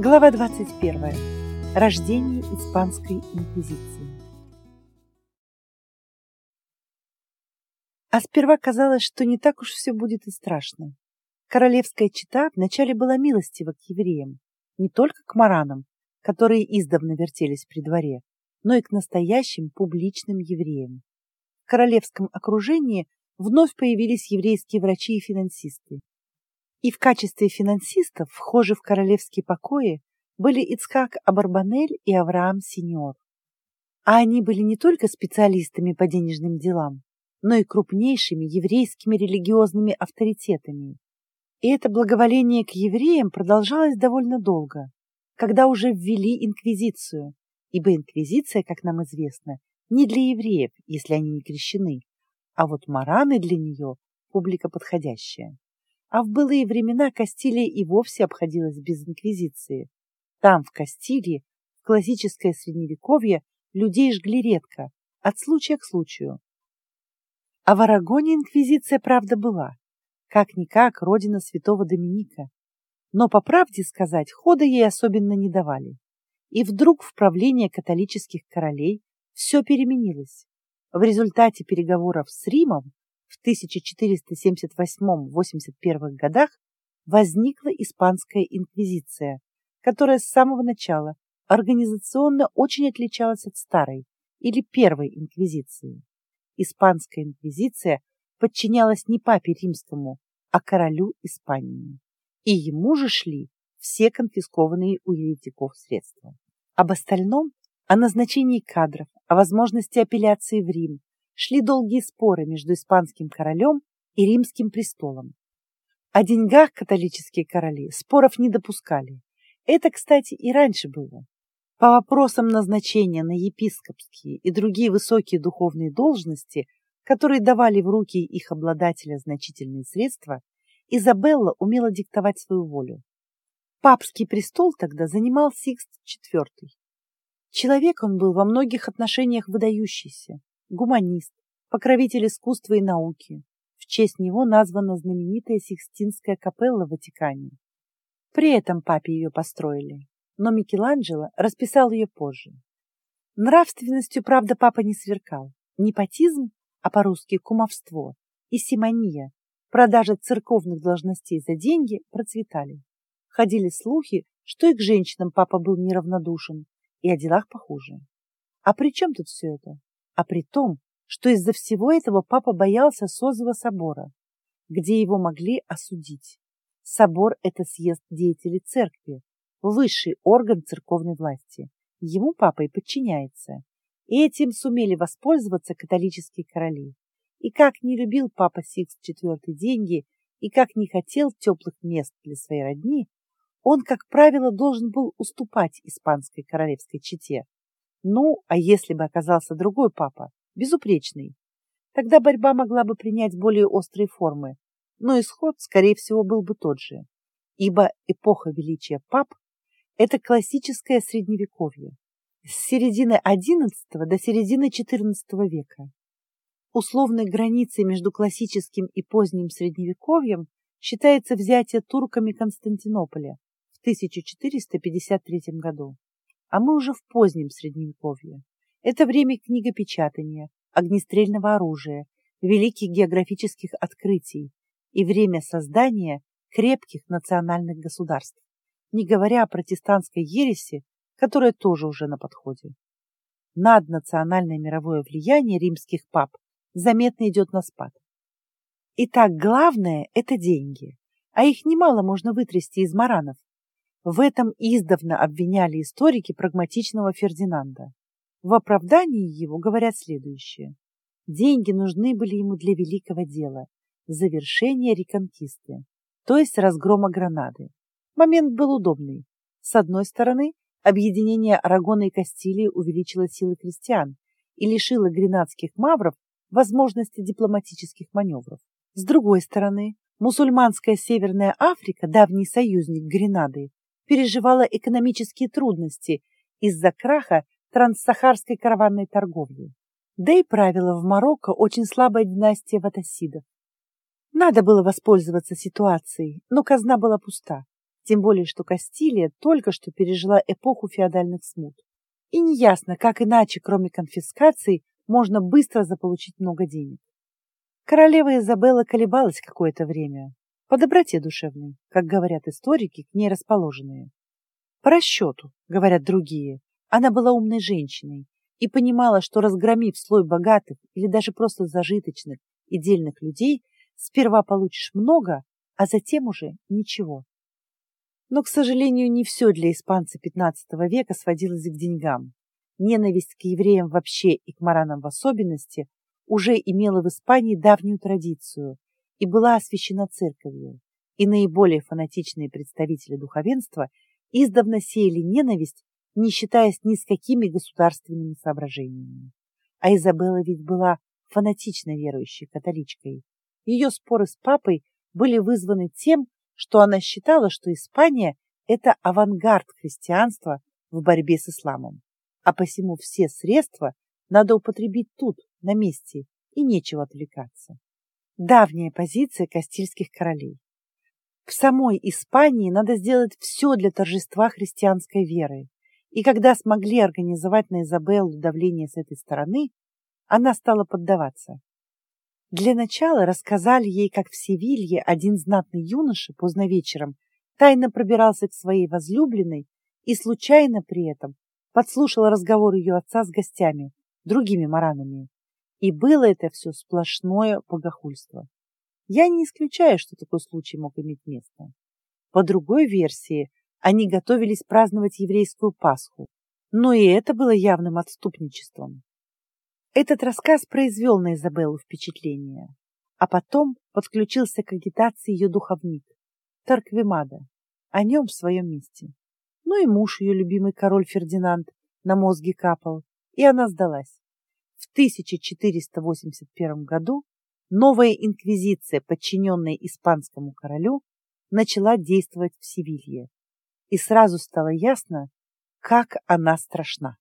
Глава 21. Рождение Испанской инквизиции. А сперва казалось, что не так уж все будет и страшно. Королевская чета вначале была милостива к евреям, не только к маранам, которые издавна вертелись при дворе, но и к настоящим публичным евреям. В королевском окружении вновь появились еврейские врачи и финансисты. И в качестве финансистов, вхожи в королевские покои, были Ицхак Абарбанель и Авраам Синьор. А они были не только специалистами по денежным делам, но и крупнейшими еврейскими религиозными авторитетами. И это благоволение к евреям продолжалось довольно долго, когда уже ввели инквизицию, ибо инквизиция, как нам известно, не для евреев, если они не крещены, а вот мараны для нее – публика подходящая. А в былые времена Кастилия и вовсе обходилась без инквизиции. Там, в Кастилии, в классическое средневековье, людей жгли редко, от случая к случаю. А в Арагоне инквизиция, правда, была. Как-никак, родина святого Доминика. Но, по правде сказать, хода ей особенно не давали. И вдруг в правление католических королей все переменилось. В результате переговоров с Римом в 1478-81 годах возникла Испанская инквизиция, которая с самого начала организационно очень отличалась от старой или первой инквизиции. Испанская инквизиция подчинялась не папе римскому, а королю Испании. И ему же шли все конфискованные у еретиков средства. Об остальном, о назначении кадров, о возможности апелляции в Рим, шли долгие споры между испанским королем и римским престолом. О деньгах католические короли споров не допускали. Это, кстати, и раньше было. По вопросам назначения на епископские и другие высокие духовные должности, которые давали в руки их обладателя значительные средства, Изабелла умела диктовать свою волю. Папский престол тогда занимал Сикст IV. Человек он был во многих отношениях выдающийся, гуманист, покровитель искусства и науки. В честь него названа знаменитая Сикстинская капелла в Ватикане. При этом папе ее построили, но Микеланджело расписал ее позже. Нравственностью, правда, папа не сверкал. Непотизм, а по-русски кумовство, и симония, продажа церковных должностей за деньги процветали. Ходили слухи, что и к женщинам папа был неравнодушен, и о делах похуже. А при чем тут все это? А при том, что из-за всего этого папа боялся созыва собора, где его могли осудить. Собор – это съезд деятелей церкви, высший орган церковной власти. Ему папа и подчиняется. И этим сумели воспользоваться католические короли. И как не любил папа Сикс IV деньги, и как не хотел теплых мест для своей родни, он, как правило, должен был уступать испанской королевской чете. Ну, а если бы оказался другой папа, безупречный, тогда борьба могла бы принять более острые формы, но исход, скорее всего, был бы тот же, ибо эпоха величия пап – это классическое средневековье, с середины XI до середины XIV века. Условной границей между классическим и поздним средневековьем считается взятие турками Константинополя в 1453 году а мы уже в позднем Средневековье. Это время книгопечатания, огнестрельного оружия, великих географических открытий и время создания крепких национальных государств, не говоря о протестантской ереси, которая тоже уже на подходе. Наднациональное мировое влияние римских пап заметно идет на спад. Итак, главное – это деньги, а их немало можно вытрясти из маранов, в этом издавна обвиняли историки прагматичного Фердинанда. В оправдании его говорят следующее. Деньги нужны были ему для великого дела – завершения реконкисты, то есть разгрома Гранады. Момент был удобный. С одной стороны, объединение Арагона и Кастилии увеличило силы крестьян и лишило гренадских мавров возможности дипломатических маневров. С другой стороны, мусульманская Северная Африка, давний союзник Гренады, переживала экономические трудности из-за краха транссахарской караванной торговли. Да и правила в Марокко очень слабая династия ватасидов. Надо было воспользоваться ситуацией, но казна была пуста. Тем более, что Кастилия только что пережила эпоху феодальных смут. И неясно, как иначе, кроме конфискации, можно быстро заполучить много денег. Королева Изабелла колебалась какое-то время, по доброте душевной, как говорят историки, к ней расположенные. По расчету, говорят другие, она была умной женщиной и понимала, что разгромив слой богатых или даже просто зажиточных и дельных людей, сперва получишь много, а затем уже ничего. Но, к сожалению, не все для испанца XV века сводилось к деньгам. Ненависть к евреям вообще и к маранам в особенности уже имела в Испании давнюю традицию и была освящена церковью, и наиболее фанатичные представители духовенства издавна сеяли ненависть, не считаясь ни с какими государственными соображениями. А Изабелла ведь была фанатично верующей католичкой. Ее споры с папой были вызваны тем, что она считала, что Испания – это авангард христианства в борьбе с исламом, а посему все средства надо употребить тут, на месте, и нечего отвлекаться. Давняя позиция кастильских королей. В самой Испании надо сделать все для торжества христианской веры, и когда смогли организовать на Изабеллу давление с этой стороны, она стала поддаваться. Для начала рассказали ей, как в Севилье один знатный юноша поздно вечером тайно пробирался к своей возлюбленной и случайно при этом подслушал разговор ее отца с гостями, другими маранами. И было это все сплошное богохульство. Я не исключаю, что такой случай мог иметь место. По другой версии, они готовились праздновать еврейскую Пасху, но и это было явным отступничеством. Этот рассказ произвел на Изабеллу впечатление, а потом подключился к агитации ее духовник, Тарквимада, о нем в своем месте. Ну и муж ее, любимый король Фердинанд, на мозги капал, и она сдалась. В 1481 году новая инквизиция, подчиненная испанскому королю, начала действовать в Севилье. И сразу стало ясно, как она страшна.